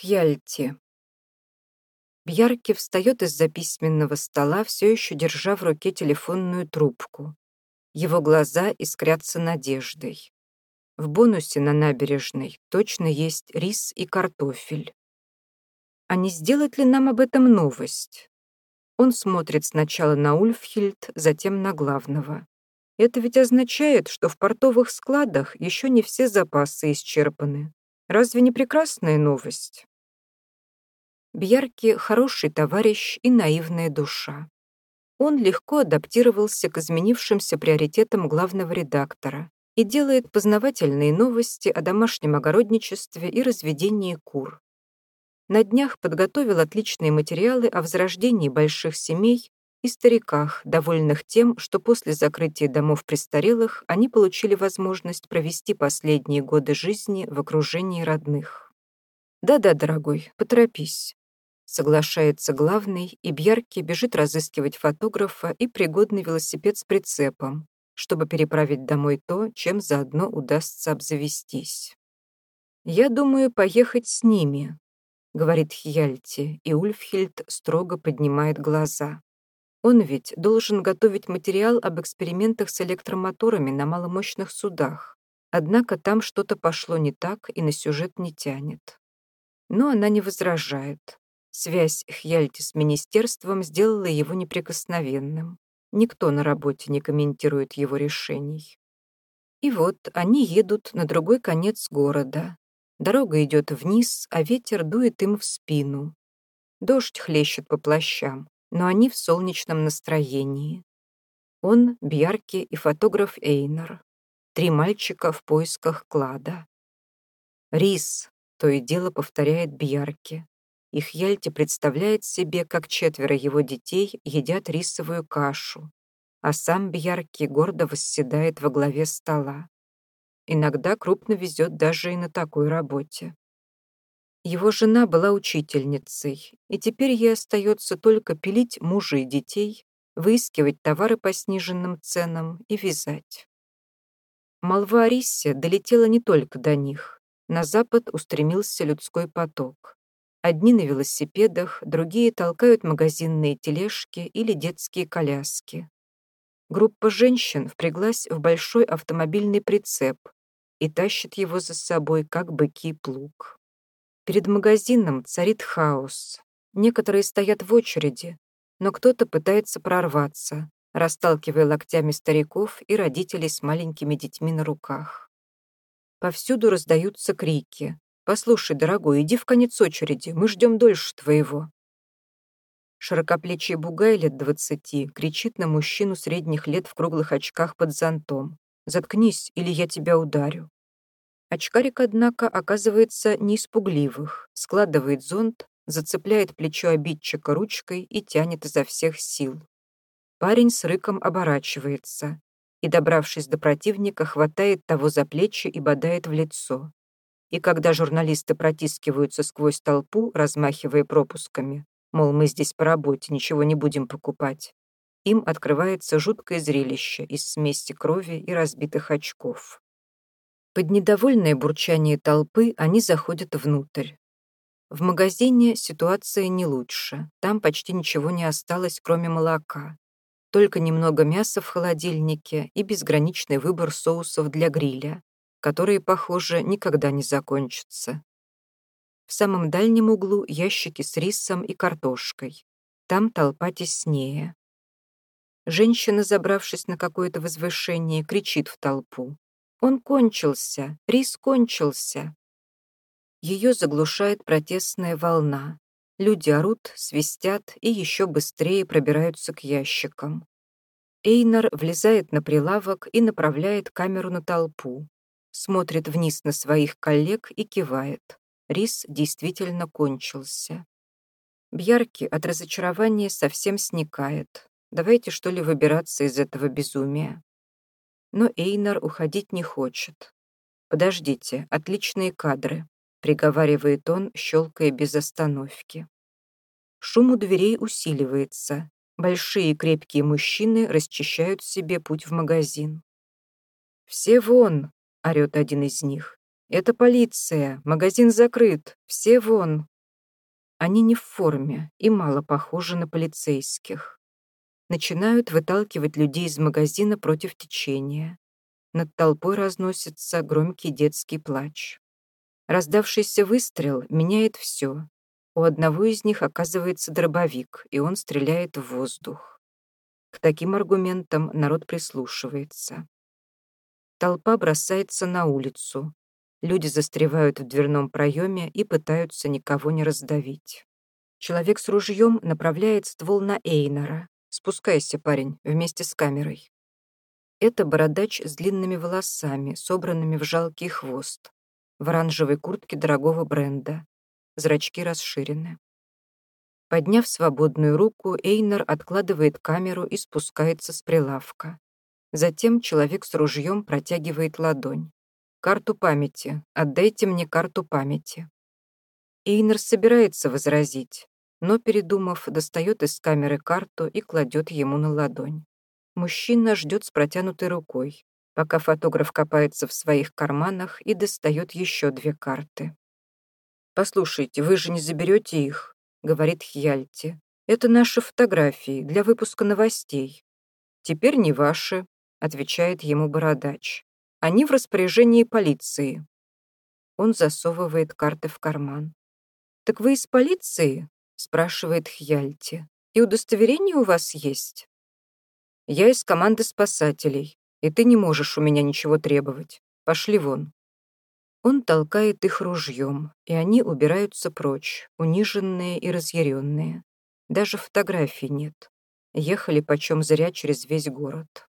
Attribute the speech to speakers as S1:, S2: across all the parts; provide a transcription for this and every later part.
S1: Хьяльти. Бьярки встает из-за письменного стола, все еще держа в руке телефонную трубку. Его глаза искрятся надеждой. В бонусе на набережной точно есть рис и картофель. А не сделать ли нам об этом новость? Он смотрит сначала на Ульфхильд, затем на главного. Это ведь означает, что в портовых складах еще не все запасы исчерпаны. Разве не прекрасная новость? Бьярки — хороший товарищ и наивная душа. Он легко адаптировался к изменившимся приоритетам главного редактора и делает познавательные новости о домашнем огородничестве и разведении кур. На днях подготовил отличные материалы о возрождении больших семей и стариках, довольных тем, что после закрытия домов престарелых они получили возможность провести последние годы жизни в окружении родных. «Да-да, дорогой, поторопись», — соглашается главный, и Бьярки бежит разыскивать фотографа и пригодный велосипед с прицепом, чтобы переправить домой то, чем заодно удастся обзавестись. «Я думаю поехать с ними», — говорит Хьяльти, и Ульфхильд строго поднимает глаза. Он ведь должен готовить материал об экспериментах с электромоторами на маломощных судах. Однако там что-то пошло не так и на сюжет не тянет. Но она не возражает. Связь Хьяльти с министерством сделала его неприкосновенным. Никто на работе не комментирует его решений. И вот они едут на другой конец города. Дорога идет вниз, а ветер дует им в спину. Дождь хлещет по плащам но они в солнечном настроении. Он, Бьярки и фотограф Эйнер. Три мальчика в поисках клада. «Рис», — то и дело повторяет Бьярки. Их Яльти представляет себе, как четверо его детей едят рисовую кашу, а сам Бьярки гордо восседает во главе стола. Иногда крупно везет даже и на такой работе. Его жена была учительницей, и теперь ей остается только пилить мужа и детей, выискивать товары по сниженным ценам и вязать. Молва о долетела не только до них. На запад устремился людской поток. Одни на велосипедах, другие толкают магазинные тележки или детские коляски. Группа женщин впряглась в большой автомобильный прицеп и тащит его за собой, как быки плуг. Перед магазином царит хаос. Некоторые стоят в очереди, но кто-то пытается прорваться, расталкивая локтями стариков и родителей с маленькими детьми на руках. Повсюду раздаются крики. «Послушай, дорогой, иди в конец очереди, мы ждем дольше твоего». Широкоплечий бугай лет двадцати кричит на мужчину средних лет в круглых очках под зонтом. «Заткнись, или я тебя ударю». Очкарик, однако, оказывается не испугливых, складывает зонт, зацепляет плечо обидчика ручкой и тянет изо всех сил. Парень с рыком оборачивается и, добравшись до противника, хватает того за плечи и бодает в лицо. И когда журналисты протискиваются сквозь толпу, размахивая пропусками, мол, мы здесь по работе, ничего не будем покупать, им открывается жуткое зрелище из смеси крови и разбитых очков. Под недовольное бурчание толпы они заходят внутрь. В магазине ситуация не лучше. Там почти ничего не осталось, кроме молока. Только немного мяса в холодильнике и безграничный выбор соусов для гриля, которые, похоже, никогда не закончатся. В самом дальнем углу ящики с рисом и картошкой. Там толпа теснее. Женщина, забравшись на какое-то возвышение, кричит в толпу. Он кончился, рис кончился. Ее заглушает протестная волна. Люди орут, свистят и еще быстрее пробираются к ящикам. Эйнар влезает на прилавок и направляет камеру на толпу. Смотрит вниз на своих коллег и кивает. Рис действительно кончился. Бьярки от разочарования совсем сникает. Давайте что ли выбираться из этого безумия но Эйнар уходить не хочет. «Подождите, отличные кадры», — приговаривает он, щелкая без остановки. Шум у дверей усиливается. Большие крепкие мужчины расчищают себе путь в магазин. «Все вон!» — орёт один из них. «Это полиция! Магазин закрыт! Все вон!» Они не в форме и мало похожи на полицейских. Начинают выталкивать людей из магазина против течения. Над толпой разносится громкий детский плач. Раздавшийся выстрел меняет все. У одного из них оказывается дробовик, и он стреляет в воздух. К таким аргументам народ прислушивается. Толпа бросается на улицу. Люди застревают в дверном проеме и пытаются никого не раздавить. Человек с ружьем направляет ствол на Эйнора. «Спускайся, парень, вместе с камерой». Это бородач с длинными волосами, собранными в жалкий хвост, в оранжевой куртке дорогого бренда, зрачки расширены. Подняв свободную руку, Эйнер откладывает камеру и спускается с прилавка. Затем человек с ружьем протягивает ладонь. «Карту памяти. Отдайте мне карту памяти». Эйнер собирается возразить, но, передумав, достает из камеры карту и кладет ему на ладонь. Мужчина ждет с протянутой рукой, пока фотограф копается в своих карманах и достает еще две карты. «Послушайте, вы же не заберете их», — говорит Хьяльти. «Это наши фотографии для выпуска новостей». «Теперь не ваши», — отвечает ему бородач. «Они в распоряжении полиции». Он засовывает карты в карман. «Так вы из полиции?» — спрашивает Хьяльти. «И удостоверение у вас есть?» «Я из команды спасателей, и ты не можешь у меня ничего требовать. Пошли вон». Он толкает их ружьем, и они убираются прочь, униженные и разъяренные. Даже фотографий нет. Ехали почем зря через весь город.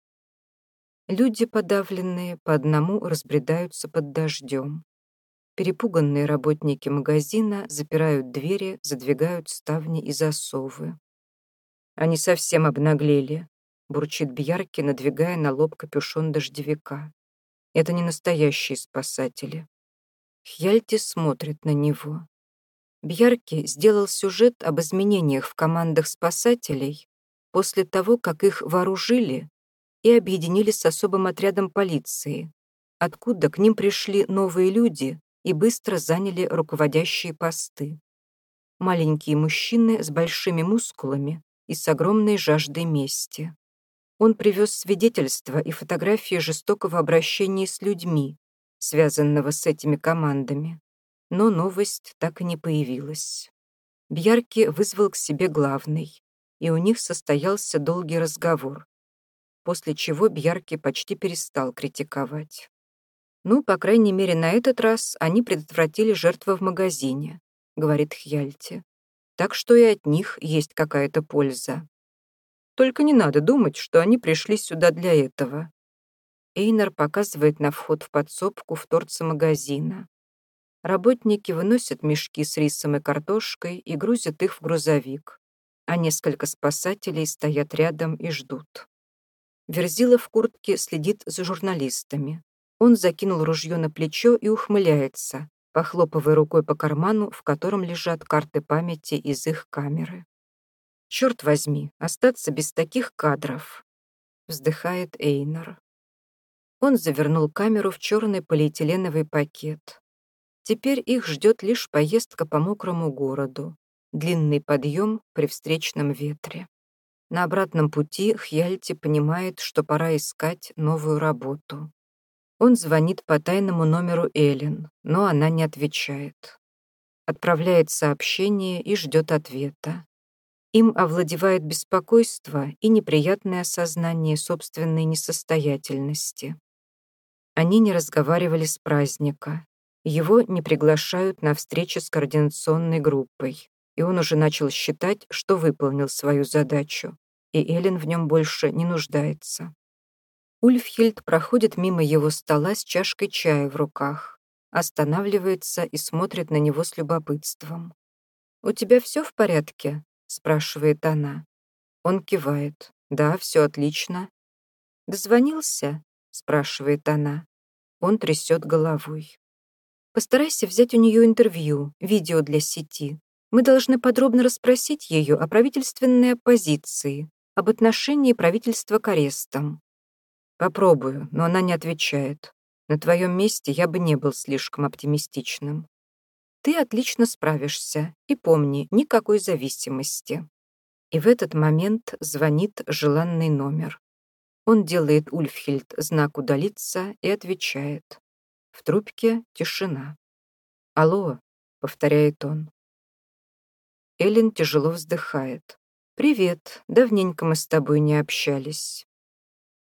S1: Люди, подавленные, по одному разбредаются под дождем. Перепуганные работники магазина запирают двери, задвигают ставни и засовы. Они совсем обнаглели, бурчит Бьярки, надвигая на лоб капюшон дождевика. Это не настоящие спасатели. Хьяльти смотрит на него. Бьярки сделал сюжет об изменениях в командах спасателей после того, как их вооружили и объединили с особым отрядом полиции, откуда к ним пришли новые люди и быстро заняли руководящие посты. Маленькие мужчины с большими мускулами и с огромной жаждой мести. Он привез свидетельства и фотографии жестокого обращения с людьми, связанного с этими командами. Но новость так и не появилась. Бьярки вызвал к себе главный, и у них состоялся долгий разговор, после чего Бьярки почти перестал критиковать. «Ну, по крайней мере, на этот раз они предотвратили жертву в магазине», — говорит Хьяльти. «Так что и от них есть какая-то польза. Только не надо думать, что они пришли сюда для этого. Эйнар показывает на вход в подсобку в торце магазина. Работники выносят мешки с рисом и картошкой и грузят их в грузовик, а несколько спасателей стоят рядом и ждут. Верзила в куртке следит за журналистами. Он закинул ружье на плечо и ухмыляется, похлопывая рукой по карману, в котором лежат карты памяти из их камеры. «Черт возьми, остаться без таких кадров!» вздыхает Эйнар. Он завернул камеру в черный полиэтиленовый пакет. Теперь их ждет лишь поездка по мокрому городу, длинный подъем при встречном ветре. На обратном пути Хьяльти понимает, что пора искать новую работу. Он звонит по тайному номеру Эллен, но она не отвечает. Отправляет сообщение и ждет ответа. Им овладевает беспокойство и неприятное осознание собственной несостоятельности. Они не разговаривали с праздника. Его не приглашают на встречи с координационной группой, и он уже начал считать, что выполнил свою задачу, и Эллен в нем больше не нуждается. Ульфхильд проходит мимо его стола с чашкой чая в руках, останавливается и смотрит на него с любопытством. «У тебя все в порядке?» — спрашивает она. Он кивает. «Да, все отлично». «Дозвонился?» — спрашивает она. Он трясет головой. Постарайся взять у нее интервью, видео для сети. Мы должны подробно расспросить ее о правительственной оппозиции, об отношении правительства к арестам. Попробую, но она не отвечает. На твоем месте я бы не был слишком оптимистичным. Ты отлично справишься. И помни, никакой зависимости. И в этот момент звонит желанный номер. Он делает Ульфхильд знак удалиться и отвечает. В трубке тишина. «Алло», — повторяет он. Эллен тяжело вздыхает. «Привет, давненько мы с тобой не общались».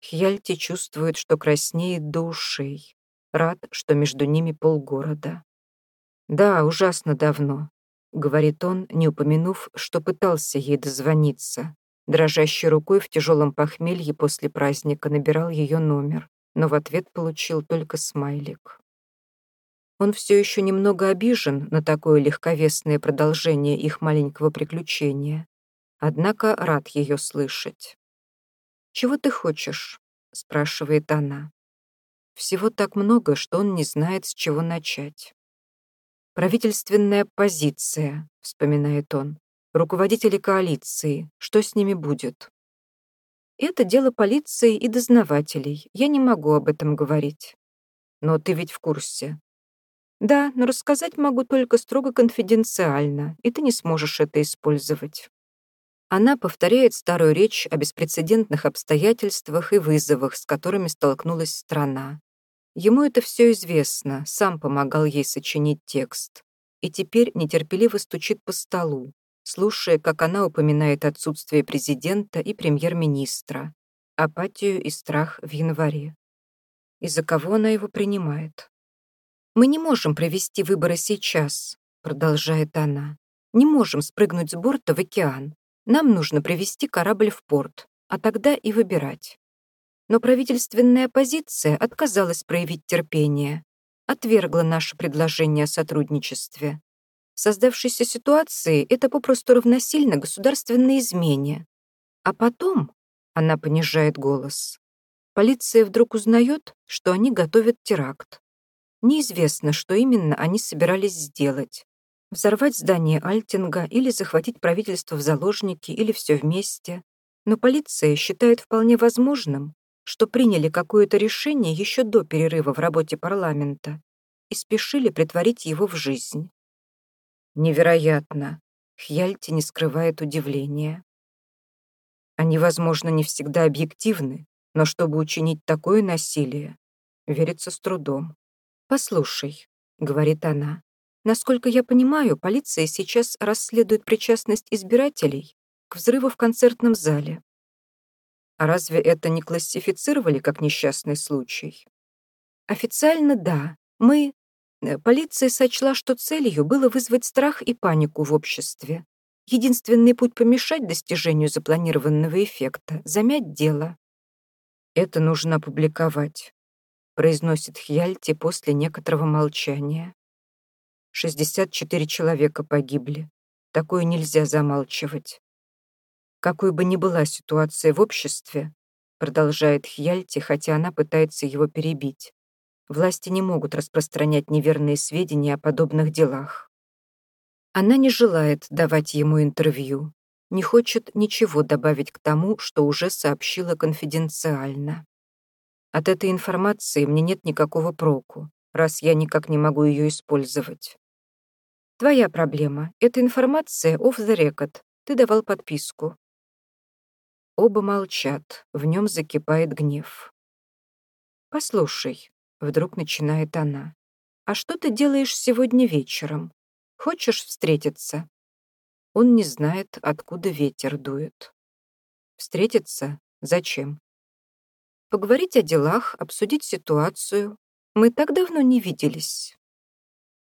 S1: Хьяльти чувствует, что краснеет до ушей. Рад, что между ними полгорода. «Да, ужасно давно», — говорит он, не упомянув, что пытался ей дозвониться. Дрожащей рукой в тяжелом похмелье после праздника набирал ее номер, но в ответ получил только смайлик. Он все еще немного обижен на такое легковесное продолжение их маленького приключения, однако рад ее слышать. «Чего ты хочешь?» — спрашивает она. Всего так много, что он не знает, с чего начать. «Правительственная позиция», — вспоминает он. «Руководители коалиции. Что с ними будет?» «Это дело полиции и дознавателей. Я не могу об этом говорить». «Но ты ведь в курсе. Да, но рассказать могу только строго конфиденциально, и ты не сможешь это использовать. Она повторяет старую речь о беспрецедентных обстоятельствах и вызовах, с которыми столкнулась страна. Ему это все известно, сам помогал ей сочинить текст. И теперь нетерпеливо стучит по столу, слушая, как она упоминает отсутствие президента и премьер-министра, апатию и страх в январе. И за кого она его принимает? «Мы не можем провести выборы сейчас», — продолжает она. «Не можем спрыгнуть с борта в океан. Нам нужно привести корабль в порт, а тогда и выбирать». Но правительственная оппозиция отказалась проявить терпение, отвергла наше предложение о сотрудничестве. В создавшейся ситуации это попросту равносильно государственной измене. А потом, она понижает голос, полиция вдруг узнает, что они готовят теракт. Неизвестно, что именно они собирались сделать. Взорвать здание Альтинга или захватить правительство в заложники или все вместе. Но полиция считает вполне возможным, что приняли какое-то решение еще до перерыва в работе парламента и спешили притворить его в жизнь. Невероятно. Хьяльти не скрывает удивления. Они, возможно, не всегда объективны, но чтобы учинить такое насилие, верится с трудом. «Послушай», — говорит она, «насколько я понимаю, полиция сейчас расследует причастность избирателей к взрыву в концертном зале. А разве это не классифицировали как несчастный случай? Официально да. Мы... Э, полиция сочла, что целью было вызвать страх и панику в обществе. Единственный путь помешать достижению запланированного эффекта — замять дело. Это нужно опубликовать произносит Хьяльти после некоторого молчания. 64 человека погибли. Такое нельзя замалчивать. Какой бы ни была ситуация в обществе, продолжает Хьяльти, хотя она пытается его перебить, власти не могут распространять неверные сведения о подобных делах. Она не желает давать ему интервью, не хочет ничего добавить к тому, что уже сообщила конфиденциально. От этой информации мне нет никакого проку, раз я никак не могу ее использовать. Твоя проблема. Эта информация off the record. Ты давал подписку. Оба молчат, в нем закипает гнев. «Послушай», — вдруг начинает она, «а что ты делаешь сегодня вечером? Хочешь встретиться?» Он не знает, откуда ветер дует. «Встретиться? Зачем?» Поговорить о делах, обсудить ситуацию. Мы так давно не виделись.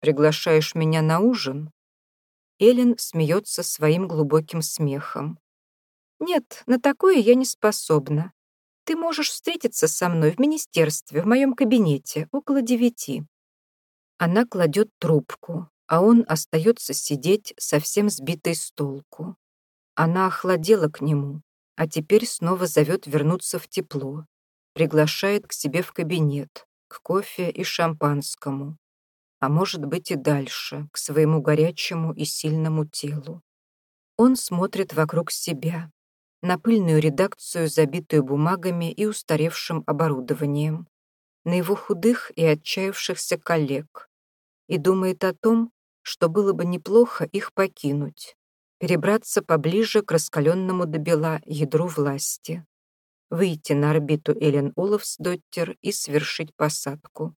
S1: Приглашаешь меня на ужин?» Эллен смеется своим глубоким смехом. «Нет, на такое я не способна. Ты можешь встретиться со мной в министерстве, в моем кабинете, около девяти». Она кладет трубку, а он остается сидеть, совсем сбитый с толку. Она охладела к нему, а теперь снова зовет вернуться в тепло, приглашает к себе в кабинет, к кофе и шампанскому, а может быть и дальше, к своему горячему и сильному телу. Он смотрит вокруг себя, на пыльную редакцию, забитую бумагами и устаревшим оборудованием, на его худых и отчаявшихся коллег, и думает о том, что было бы неплохо их покинуть, перебраться поближе к раскаленному до бела ядру власти, выйти на орбиту Элен Олафсдоттер и совершить посадку.